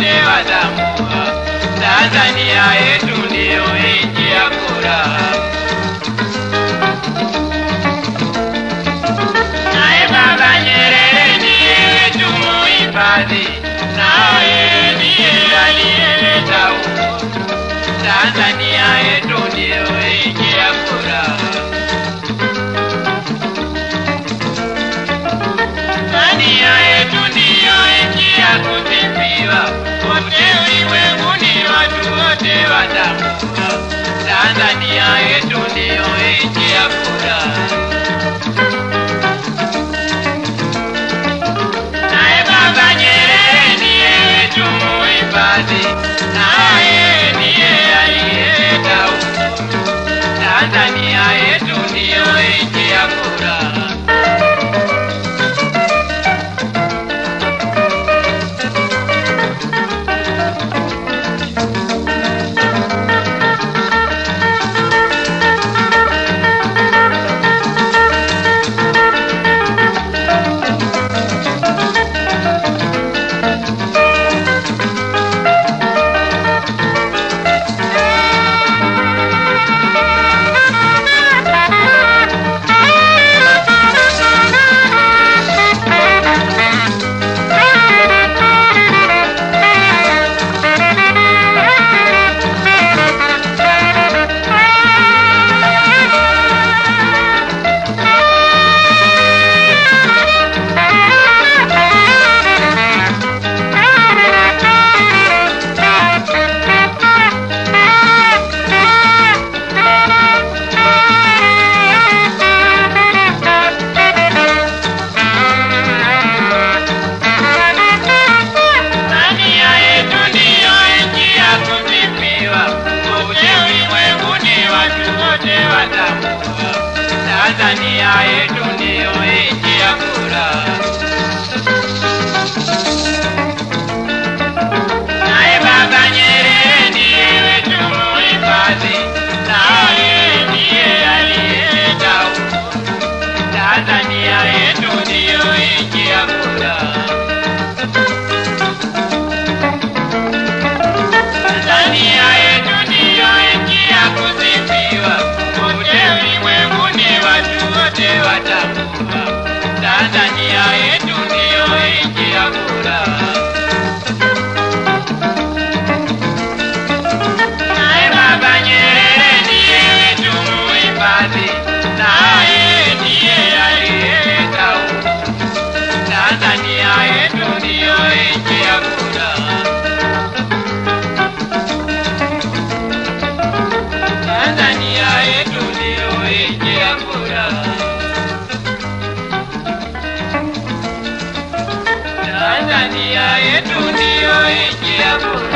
nevadamuka tanzania yedu ndiyo ichiyakura nae baba nyerere ndiye yedu muhifadhi nae ndiye aliyeletau tanzania yedu ndiyo ichiyakura be. Tanzania yetu Tanzania yetu